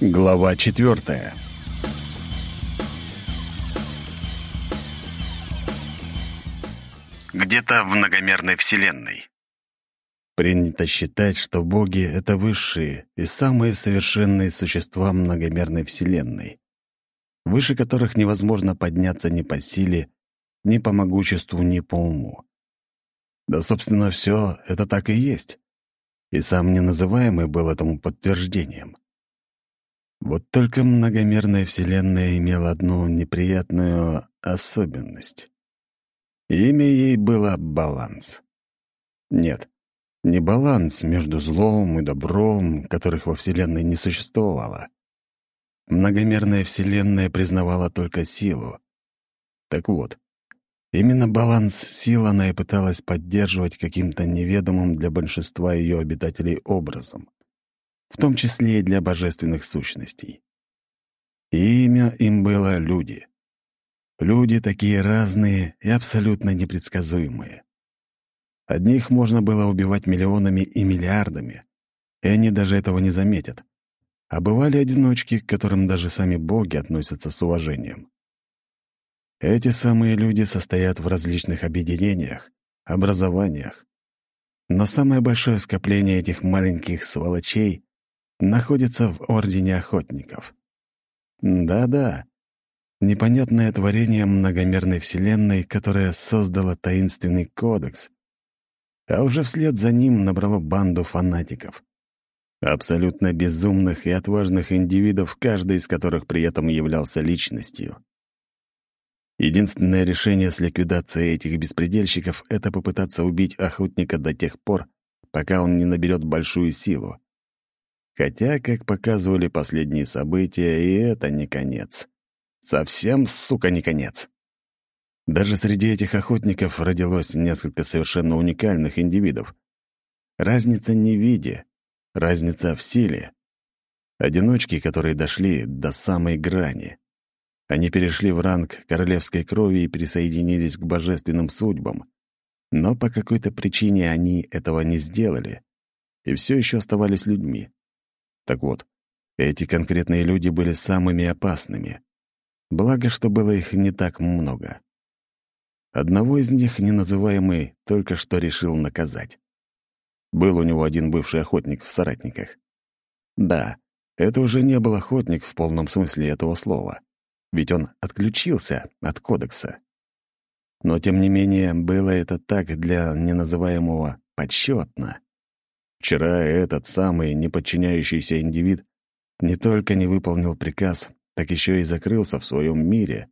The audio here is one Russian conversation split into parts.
Глава четвертая. Где-то в многомерной вселенной. Принято считать, что боги — это высшие и самые совершенные существа многомерной вселенной, выше которых невозможно подняться ни по силе, ни по могуществу, ни по уму. Да, собственно, все это так и есть. И сам неназываемый был этому подтверждением. Вот только многомерная Вселенная имела одну неприятную особенность. Имя ей было «Баланс». Нет, не баланс между злом и добром, которых во Вселенной не существовало. Многомерная Вселенная признавала только силу. Так вот, именно баланс сил она и пыталась поддерживать каким-то неведомым для большинства ее обитателей образом в том числе и для божественных сущностей. И имя им было люди. Люди такие разные и абсолютно непредсказуемые. Одних можно было убивать миллионами и миллиардами, и они даже этого не заметят. А бывали одиночки, к которым даже сами боги относятся с уважением. Эти самые люди состоят в различных объединениях, образованиях. Но самое большое скопление этих маленьких сволочей находится в Ордене Охотников. Да-да, непонятное творение многомерной вселенной, которое создало таинственный кодекс, а уже вслед за ним набрало банду фанатиков. Абсолютно безумных и отважных индивидов, каждый из которых при этом являлся личностью. Единственное решение с ликвидацией этих беспредельщиков — это попытаться убить охотника до тех пор, пока он не наберет большую силу. Хотя, как показывали последние события, и это не конец. Совсем, сука, не конец. Даже среди этих охотников родилось несколько совершенно уникальных индивидов. Разница не в виде, разница в силе. Одиночки, которые дошли до самой грани. Они перешли в ранг королевской крови и присоединились к божественным судьбам. Но по какой-то причине они этого не сделали и все еще оставались людьми. Так вот, эти конкретные люди были самыми опасными. Благо, что было их не так много. Одного из них, неназываемый, только что решил наказать. Был у него один бывший охотник в соратниках. Да, это уже не был охотник в полном смысле этого слова, ведь он отключился от кодекса. Но, тем не менее, было это так для неназываемого почетно. Вчера этот самый неподчиняющийся индивид не только не выполнил приказ, так еще и закрылся в своем мире,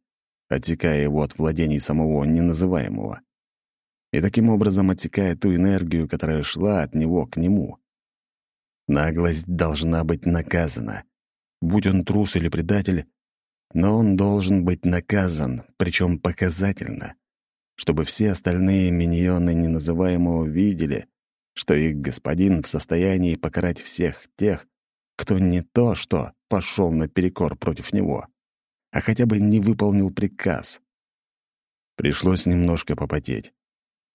отсекая его от владений самого неназываемого. И таким образом отсекая ту энергию, которая шла от него к нему. Наглость должна быть наказана. Будь он трус или предатель, но он должен быть наказан, причем показательно, чтобы все остальные миньоны неназываемого видели, что их господин в состоянии покарать всех тех, кто не то что пошел наперекор против него, а хотя бы не выполнил приказ. Пришлось немножко попотеть.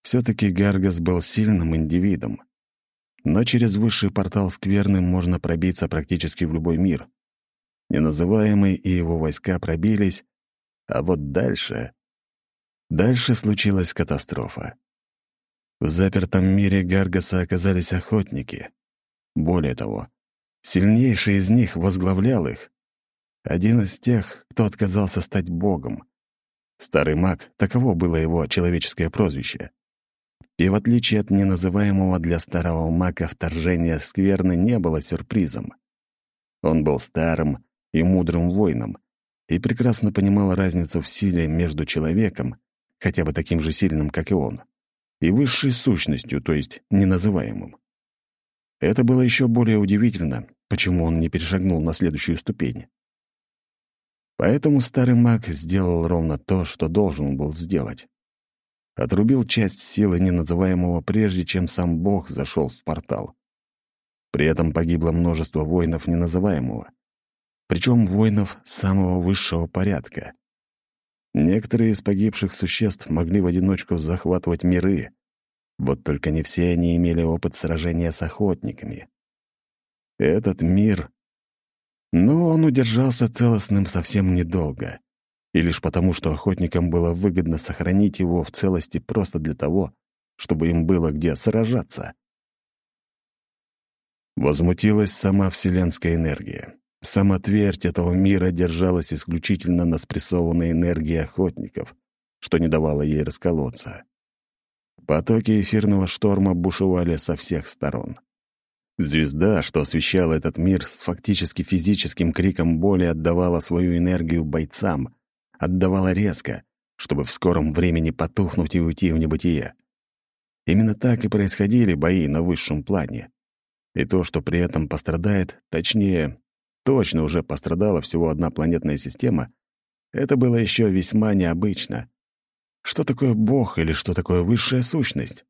Все-таки Гаргас был сильным индивидом. Но через высший портал Скверны можно пробиться практически в любой мир. Неназываемый и его войска пробились, а вот дальше... Дальше случилась катастрофа. В запертом мире Гаргаса оказались охотники. Более того, сильнейший из них возглавлял их. Один из тех, кто отказался стать богом. Старый маг, таково было его человеческое прозвище. И в отличие от неназываемого для старого мага вторжения скверны не было сюрпризом. Он был старым и мудрым воином и прекрасно понимал разницу в силе между человеком, хотя бы таким же сильным, как и он, и высшей сущностью, то есть неназываемым. Это было еще более удивительно, почему он не перешагнул на следующую ступень. Поэтому старый маг сделал ровно то, что должен был сделать. Отрубил часть силы неназываемого прежде, чем сам бог зашел в портал. При этом погибло множество воинов неназываемого. Причем воинов самого высшего порядка. Некоторые из погибших существ могли в одиночку захватывать миры. Вот только не все они имели опыт сражения с охотниками. Этот мир... Но он удержался целостным совсем недолго. И лишь потому, что охотникам было выгодно сохранить его в целости просто для того, чтобы им было где сражаться. Возмутилась сама вселенская энергия. Сама твердь этого мира держалась исключительно на спрессованной энергии охотников, что не давало ей расколоться. Потоки эфирного шторма бушевали со всех сторон. Звезда, что освещала этот мир, с фактически физическим криком боли отдавала свою энергию бойцам, отдавала резко, чтобы в скором времени потухнуть и уйти в небытие. Именно так и происходили бои на высшем плане. И то, что при этом пострадает, точнее, точно уже пострадала всего одна планетная система, это было еще весьма необычно. Что такое Бог или что такое высшая сущность?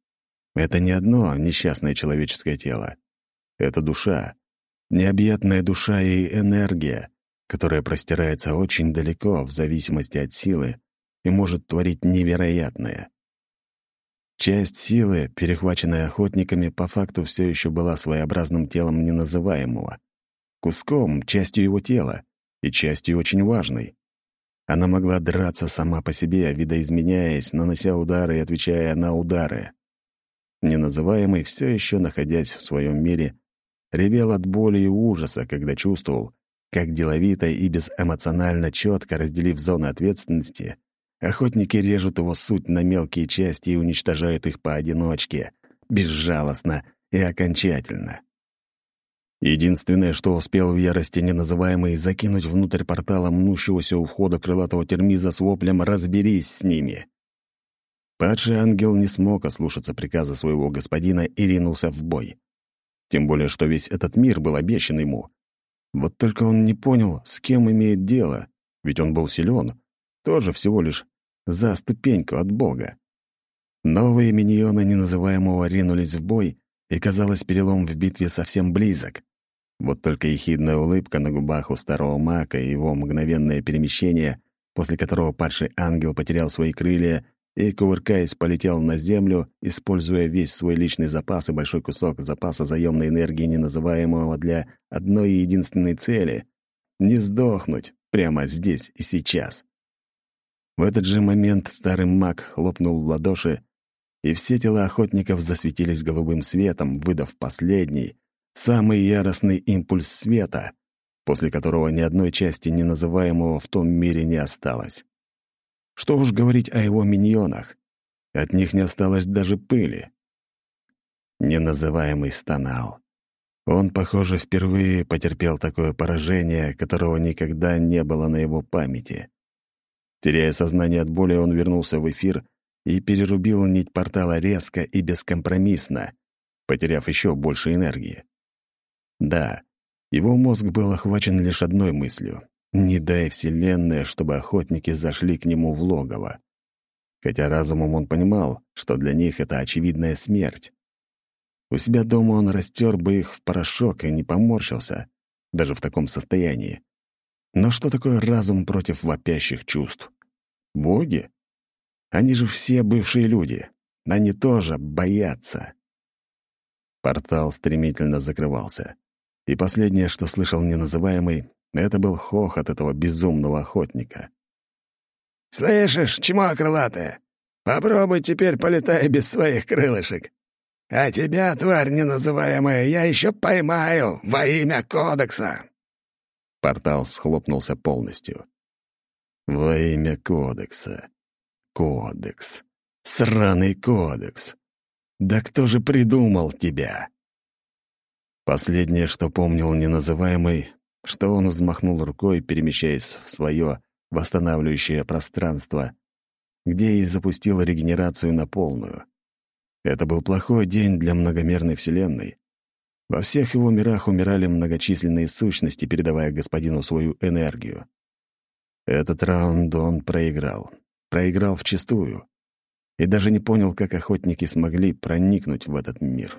Это не одно несчастное человеческое тело. Это душа, необъятная душа и энергия, которая простирается очень далеко в зависимости от силы и может творить невероятное. Часть силы, перехваченная охотниками, по факту все еще была своеобразным телом неназываемого. Куском, частью его тела, и частью очень важной. Она могла драться сама по себе, видоизменяясь, нанося удары и отвечая на удары. Неназываемый, все еще находясь в своем мире, ревел от боли и ужаса, когда чувствовал, как деловито и безэмоционально четко разделив зоны ответственности, охотники режут его суть на мелкие части и уничтожают их поодиночке, безжалостно и окончательно. Единственное, что успел в ярости неназываемый закинуть внутрь портала мнущегося у входа крылатого термиза с воплем «Разберись с ними!». Падший ангел не смог ослушаться приказа своего господина и ринулся в бой. Тем более, что весь этот мир был обещан ему. Вот только он не понял, с кем имеет дело, ведь он был силен, тоже всего лишь за ступеньку от Бога. Новые миньоны неназываемого ринулись в бой, и, казалось, перелом в битве совсем близок. Вот только ехидная улыбка на губах у старого мака и его мгновенное перемещение, после которого падший ангел потерял свои крылья и, кувыркаясь, полетел на землю, используя весь свой личный запас и большой кусок запаса заемной энергии, неназываемого для одной и единственной цели — не сдохнуть прямо здесь и сейчас. В этот же момент старый маг хлопнул в ладоши, и все тела охотников засветились голубым светом, выдав последний, самый яростный импульс света, после которого ни одной части неназываемого в том мире не осталось. Что уж говорить о его миньонах. От них не осталось даже пыли. Неназываемый стонал. Он, похоже, впервые потерпел такое поражение, которого никогда не было на его памяти. Теряя сознание от боли, он вернулся в эфир и перерубил нить портала резко и бескомпромиссно, потеряв еще больше энергии. Да, его мозг был охвачен лишь одной мыслью — не дай Вселенная, чтобы охотники зашли к нему в логово. Хотя разумом он понимал, что для них это очевидная смерть. У себя дома он растер бы их в порошок и не поморщился, даже в таком состоянии. Но что такое разум против вопящих чувств? Боги? Они же все бывшие люди. Они тоже боятся. Портал стремительно закрывался и последнее, что слышал неназываемый, это был хохот этого безумного охотника. «Слышишь, чмо крылатое? Попробуй теперь полетай без своих крылышек. А тебя, тварь неназываемая, я еще поймаю во имя Кодекса!» Портал схлопнулся полностью. «Во имя Кодекса. Кодекс. Сраный Кодекс. Да кто же придумал тебя?» Последнее, что помнил неназываемый, что он взмахнул рукой, перемещаясь в свое восстанавливающее пространство, где и запустил регенерацию на полную. Это был плохой день для многомерной Вселенной. Во всех его мирах умирали многочисленные сущности, передавая господину свою энергию. Этот раунд он проиграл. Проиграл вчистую. И даже не понял, как охотники смогли проникнуть в этот мир.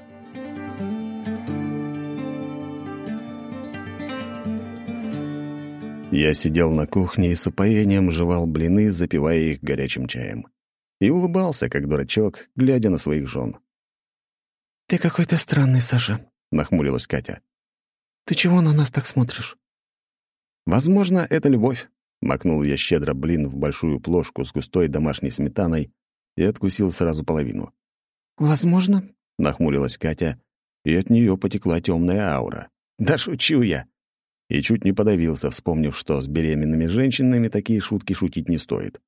Я сидел на кухне и с упоением жевал блины, запивая их горячим чаем. И улыбался, как дурачок, глядя на своих жен. «Ты какой-то странный, Саша», — нахмурилась Катя. «Ты чего на нас так смотришь?» Возможно, это любовь. Макнул я щедро блин в большую плошку с густой домашней сметаной и откусил сразу половину. «Возможно», — нахмурилась Катя, и от нее потекла темная аура. «Да шучу я!» И чуть не подавился, вспомнив, что с беременными женщинами такие шутки шутить не стоит.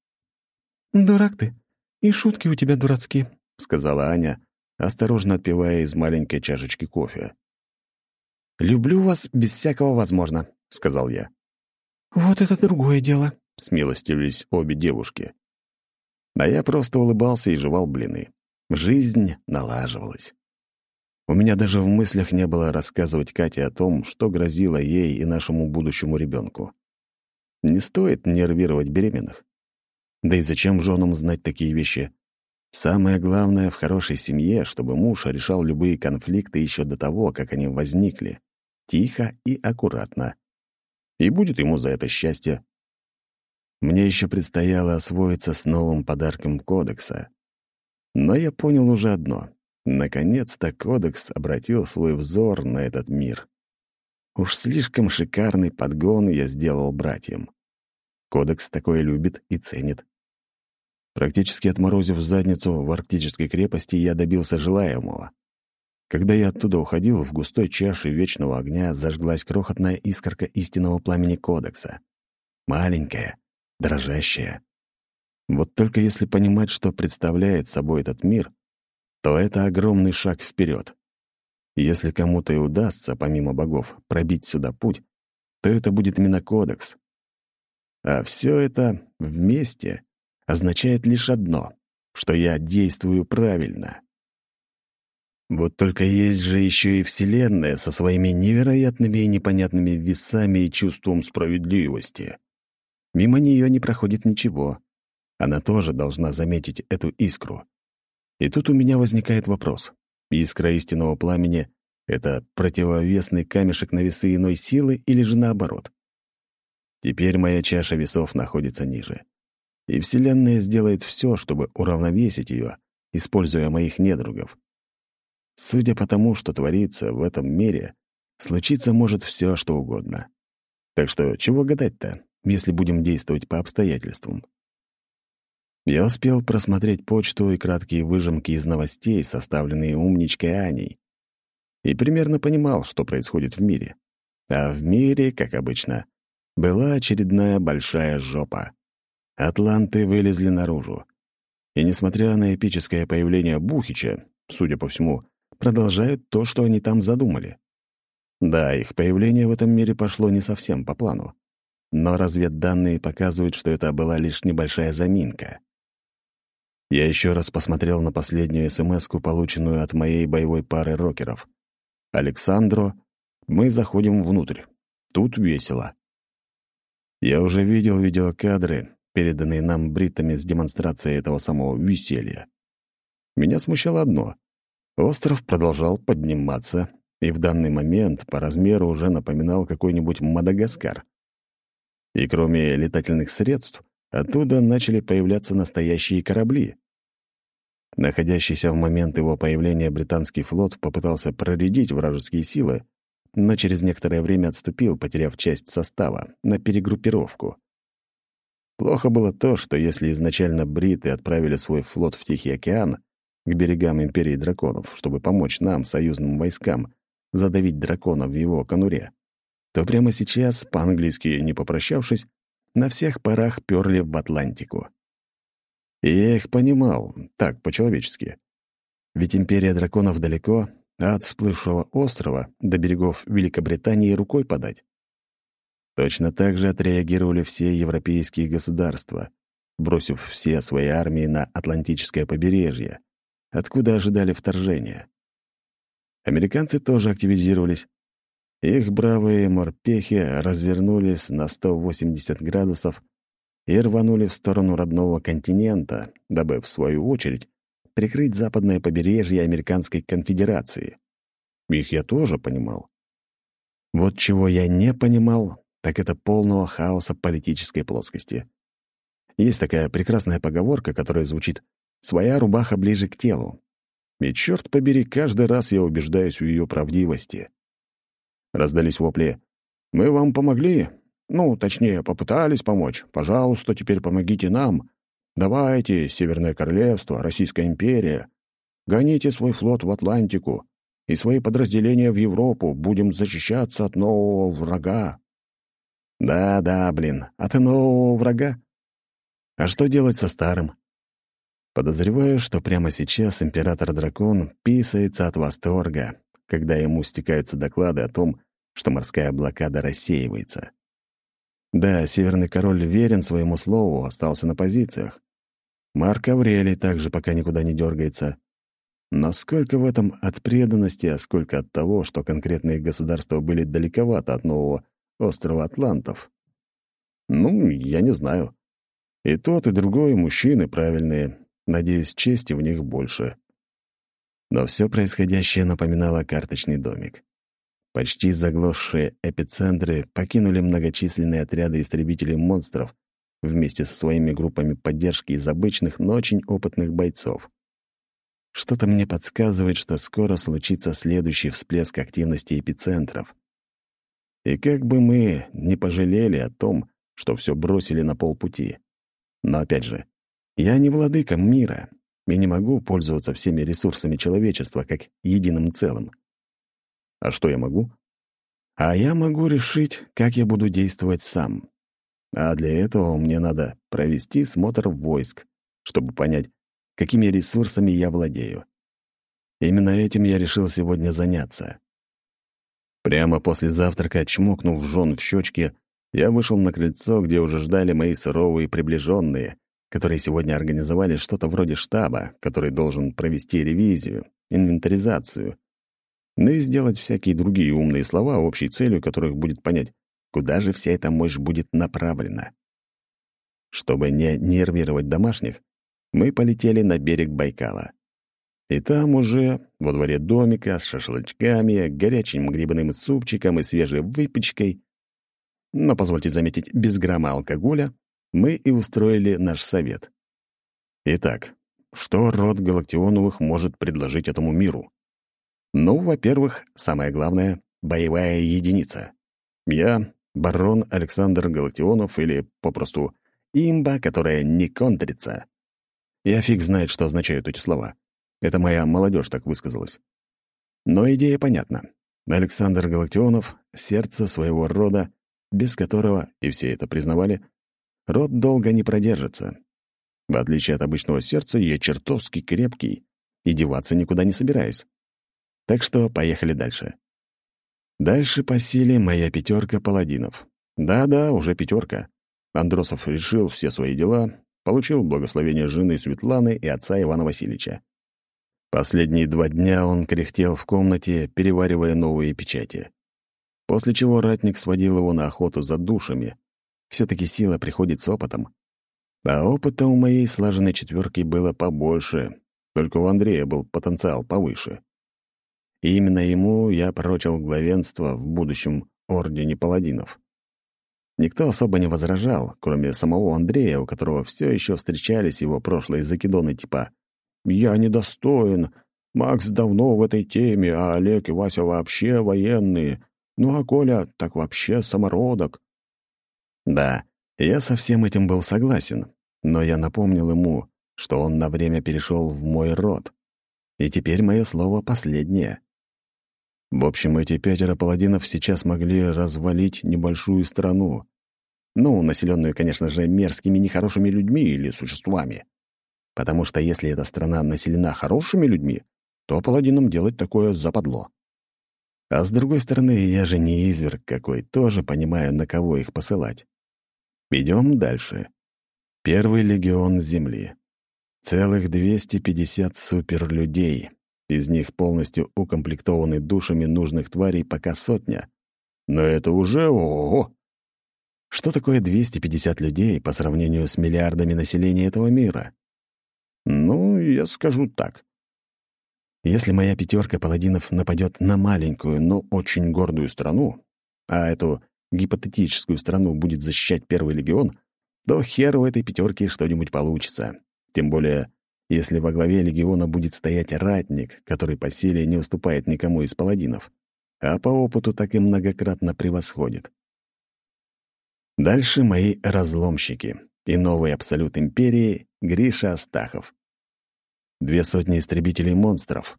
«Дурак ты. И шутки у тебя дурацкие», — сказала Аня, осторожно отпивая из маленькой чашечки кофе. «Люблю вас без всякого возможно», — сказал я. «Вот это другое дело», — смилостивились обе девушки. А я просто улыбался и жевал блины. Жизнь налаживалась. У меня даже в мыслях не было рассказывать Кате о том, что грозило ей и нашему будущему ребенку. Не стоит нервировать беременных. Да и зачем женам знать такие вещи? Самое главное в хорошей семье, чтобы муж решал любые конфликты еще до того, как они возникли. Тихо и аккуратно. И будет ему за это счастье. Мне еще предстояло освоиться с новым подарком кодекса. Но я понял уже одно. Наконец-то кодекс обратил свой взор на этот мир. Уж слишком шикарный подгон я сделал братьям. Кодекс такое любит и ценит. Практически отморозив задницу в арктической крепости, я добился желаемого. Когда я оттуда уходил, в густой чаше вечного огня зажглась крохотная искорка истинного пламени кодекса. Маленькая, дрожащая. Вот только если понимать, что представляет собой этот мир, то это огромный шаг вперед. Если кому-то и удастся, помимо богов, пробить сюда путь, то это будет именно кодекс. А все это вместе означает лишь одно, что я действую правильно. Вот только есть же еще и Вселенная со своими невероятными и непонятными весами и чувством справедливости. Мимо нее не проходит ничего. Она тоже должна заметить эту искру. И тут у меня возникает вопрос. Искра истинного пламени — это противовесный камешек на весы иной силы или же наоборот? Теперь моя чаша весов находится ниже. И Вселенная сделает все, чтобы уравновесить ее, используя моих недругов. Судя по тому, что творится в этом мире, случиться может все, что угодно. Так что чего гадать-то, если будем действовать по обстоятельствам? Я успел просмотреть почту и краткие выжимки из новостей, составленные умничкой Аней, и примерно понимал, что происходит в мире. А в мире, как обычно, была очередная большая жопа. Атланты вылезли наружу. И несмотря на эпическое появление Бухича, судя по всему, продолжают то, что они там задумали. Да, их появление в этом мире пошло не совсем по плану. Но разведданные показывают, что это была лишь небольшая заминка. Я еще раз посмотрел на последнюю смс полученную от моей боевой пары рокеров. «Александро, мы заходим внутрь. Тут весело». Я уже видел видеокадры, переданные нам бритами с демонстрацией этого самого веселья. Меня смущало одно. Остров продолжал подниматься, и в данный момент по размеру уже напоминал какой-нибудь Мадагаскар. И кроме летательных средств, Оттуда начали появляться настоящие корабли. Находящийся в момент его появления британский флот попытался проредить вражеские силы, но через некоторое время отступил, потеряв часть состава, на перегруппировку. Плохо было то, что если изначально бриты отправили свой флот в Тихий океан, к берегам Империи Драконов, чтобы помочь нам, союзным войскам, задавить дракона в его конуре, то прямо сейчас, по-английски не попрощавшись, на всех парах перли в Атлантику. И я их понимал, так, по-человечески. Ведь империя драконов далеко, а от всплывшего острова до берегов Великобритании рукой подать. Точно так же отреагировали все европейские государства, бросив все свои армии на Атлантическое побережье, откуда ожидали вторжения. Американцы тоже активизировались, их бравые морпехи развернулись на 180 градусов и рванули в сторону родного континента, дабы, в свою очередь, прикрыть западное побережье Американской конфедерации. Их я тоже понимал. Вот чего я не понимал, так это полного хаоса политической плоскости. Есть такая прекрасная поговорка, которая звучит «своя рубаха ближе к телу». И, черт побери, каждый раз я убеждаюсь в ее правдивости. Раздались вопли. «Мы вам помогли? Ну, точнее, попытались помочь. Пожалуйста, теперь помогите нам. Давайте, Северное Королевство, Российская империя. Гоните свой флот в Атлантику и свои подразделения в Европу. Будем защищаться от нового врага. Да-да, блин, от нового врага. А что делать со старым? Подозреваю, что прямо сейчас император-дракон писается от восторга, когда ему стекаются доклады о том, что морская блокада рассеивается. Да, Северный Король верен своему слову, остался на позициях. Марк Аврелий также пока никуда не дергается. Но сколько в этом от преданности, а сколько от того, что конкретные государства были далековато от нового острова Атлантов? Ну, я не знаю. И тот, и другой мужчины правильные. Надеюсь, чести в них больше. Но все происходящее напоминало карточный домик. Почти заглохшие эпицентры покинули многочисленные отряды истребителей монстров вместе со своими группами поддержки из обычных, но очень опытных бойцов. Что-то мне подсказывает, что скоро случится следующий всплеск активности эпицентров. И как бы мы не пожалели о том, что все бросили на полпути. Но опять же, я не владыка мира и не могу пользоваться всеми ресурсами человечества как единым целым. А что я могу? А я могу решить, как я буду действовать сам. А для этого мне надо провести смотр войск, чтобы понять, какими ресурсами я владею. Именно этим я решил сегодня заняться. Прямо после завтрака, чмокнув жен в щечки, я вышел на крыльцо, где уже ждали мои суровые приближенные, которые сегодня организовали что-то вроде штаба, который должен провести ревизию, инвентаризацию но и сделать всякие другие умные слова, общей целью которых будет понять, куда же вся эта мощь будет направлена. Чтобы не нервировать домашних, мы полетели на берег Байкала. И там уже, во дворе домика, с шашлычками, горячим грибным супчиком и свежей выпечкой, но, позвольте заметить, без грамма алкоголя, мы и устроили наш совет. Итак, что род Галактионовых может предложить этому миру? Ну, во-первых, самое главное — боевая единица. Я — барон Александр Галактионов или, попросту, имба, которая не контрится. Я фиг знает, что означают эти слова. Это моя молодежь так высказалась. Но идея понятна. Александр Галактионов — сердце своего рода, без которого, и все это признавали, род долго не продержится. В отличие от обычного сердца, я чертовски крепкий и деваться никуда не собираюсь. Так что поехали дальше. Дальше по силе моя пятерка паладинов. Да-да, уже пятерка. Андросов решил все свои дела, получил благословение жены Светланы и отца Ивана Васильевича. Последние два дня он кряхтел в комнате, переваривая новые печати. После чего ратник сводил его на охоту за душами. все таки сила приходит с опытом. А опыта у моей слаженной четверки было побольше, только у Андрея был потенциал повыше. И именно ему я прочил главенство в будущем Ордене Паладинов. Никто особо не возражал, кроме самого Андрея, у которого все еще встречались его прошлые закидоны типа «Я недостоин», «Макс давно в этой теме, а Олег и Вася вообще военные», «Ну а Коля так вообще самородок». Да, я со всем этим был согласен, но я напомнил ему, что он на время перешел в мой род. И теперь мое слово последнее. В общем, эти пятеро паладинов сейчас могли развалить небольшую страну. Ну, населенную, конечно же, мерзкими нехорошими людьми или существами. Потому что если эта страна населена хорошими людьми, то паладинам делать такое западло. А с другой стороны, я же не изверг какой, тоже понимаю, на кого их посылать. Идем дальше. Первый легион Земли. Целых 250 суперлюдей, из них полностью укомплектованы душами нужных тварей пока сотня. Но это уже ого! Что такое 250 людей по сравнению с миллиардами населения этого мира? Ну, я скажу так. Если моя пятерка паладинов нападет на маленькую, но очень гордую страну, а эту гипотетическую страну будет защищать Первый легион, то хер у этой пятерки что-нибудь получится. Тем более если во главе легиона будет стоять ратник, который по силе не уступает никому из паладинов, а по опыту так и многократно превосходит. Дальше мои разломщики и новый абсолют империи Гриша Астахов. Две сотни истребителей монстров.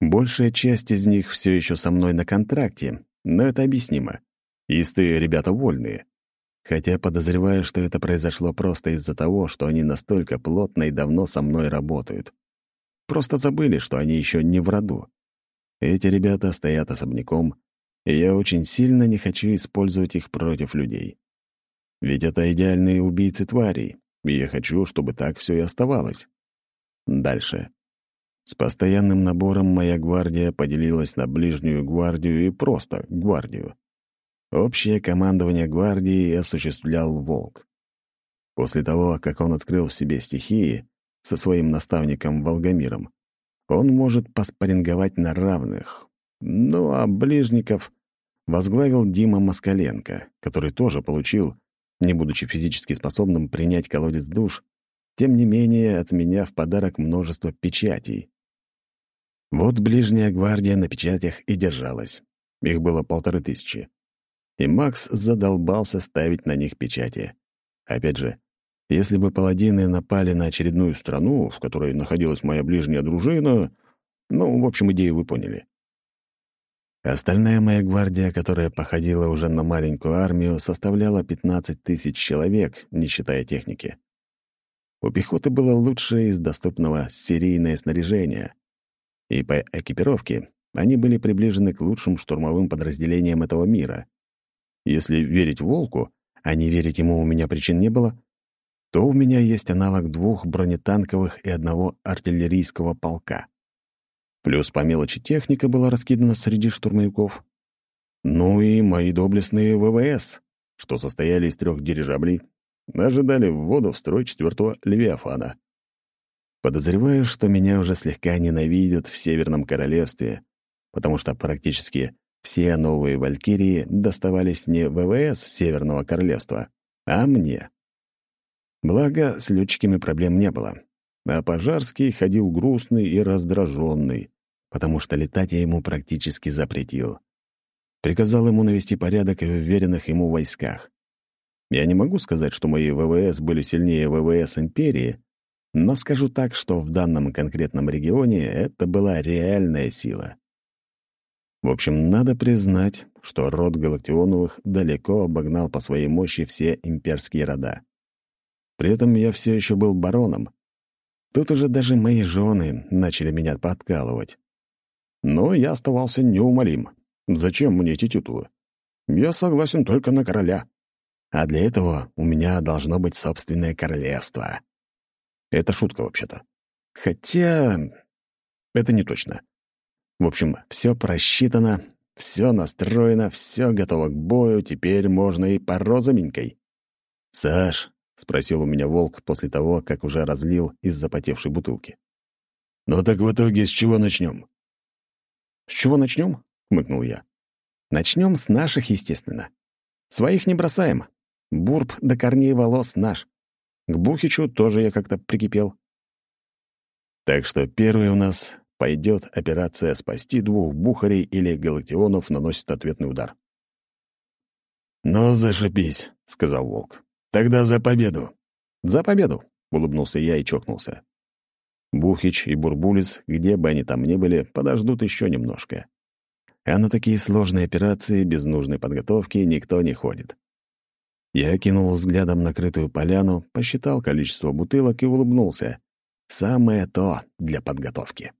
Большая часть из них все еще со мной на контракте, но это объяснимо. Истые ребята вольные. Хотя подозреваю, что это произошло просто из-за того, что они настолько плотно и давно со мной работают. Просто забыли, что они еще не в роду. Эти ребята стоят особняком, и я очень сильно не хочу использовать их против людей. Ведь это идеальные убийцы тварей, и я хочу, чтобы так все и оставалось. Дальше. С постоянным набором моя гвардия поделилась на ближнюю гвардию и просто гвардию. Общее командование гвардии осуществлял Волк. После того, как он открыл в себе стихии со своим наставником Волгомиром, он может поспоринговать на равных. Ну а ближников возглавил Дима Москаленко, который тоже получил, не будучи физически способным принять колодец душ, тем не менее от меня в подарок множество печатей. Вот ближняя гвардия на печатях и держалась. Их было полторы тысячи. И Макс задолбался ставить на них печати. Опять же, если бы паладины напали на очередную страну, в которой находилась моя ближняя дружина, ну, в общем, идею вы поняли. Остальная моя гвардия, которая походила уже на маленькую армию, составляла 15 тысяч человек, не считая техники. У пехоты было лучшее из доступного серийное снаряжение, и по экипировке они были приближены к лучшим штурмовым подразделениям этого мира. Если верить Волку, а не верить ему у меня причин не было, то у меня есть аналог двух бронетанковых и одного артиллерийского полка. Плюс по мелочи техника была раскидана среди штурмовиков. Ну и мои доблестные ВВС, что состояли из трех дирижаблей, ожидали ввода в строй четвертого Левиафана. Подозреваю, что меня уже слегка ненавидят в Северном Королевстве, потому что практически все новые Валькирии доставались не ВВС Северного Королевства, а мне. Благо, с летчиками проблем не было. А Пожарский ходил грустный и раздраженный, потому что летать я ему практически запретил. Приказал ему навести порядок в веренных ему войсках. Я не могу сказать, что мои ВВС были сильнее ВВС Империи, но скажу так, что в данном конкретном регионе это была реальная сила. В общем, надо признать, что род Галактионовых далеко обогнал по своей мощи все имперские рода. При этом я все еще был бароном. Тут уже даже мои жены начали меня подкалывать. Но я оставался неумолим. Зачем мне эти титулы? Я согласен только на короля. А для этого у меня должно быть собственное королевство. Это шутка, вообще-то. Хотя... Это не точно. В общем, все просчитано, все настроено, все готово к бою, теперь можно и по розовенькой. «Саш», — спросил у меня волк после того, как уже разлил из запотевшей бутылки. «Ну так в итоге с чего начнем?» «С чего начнем?» — хмыкнул я. «Начнем с наших, естественно. Своих не бросаем. Бурб до корней волос наш. К Бухичу тоже я как-то прикипел». Так что первый у нас пойдет операция «Спасти двух бухарей» или «Галактионов наносит ответный удар». «Ну, зашибись», — сказал Волк. «Тогда за победу». «За победу», — улыбнулся я и чокнулся. Бухич и Бурбулис, где бы они там ни были, подождут еще немножко. А на такие сложные операции без нужной подготовки никто не ходит. Я кинул взглядом накрытую поляну, посчитал количество бутылок и улыбнулся. Самое то для подготовки.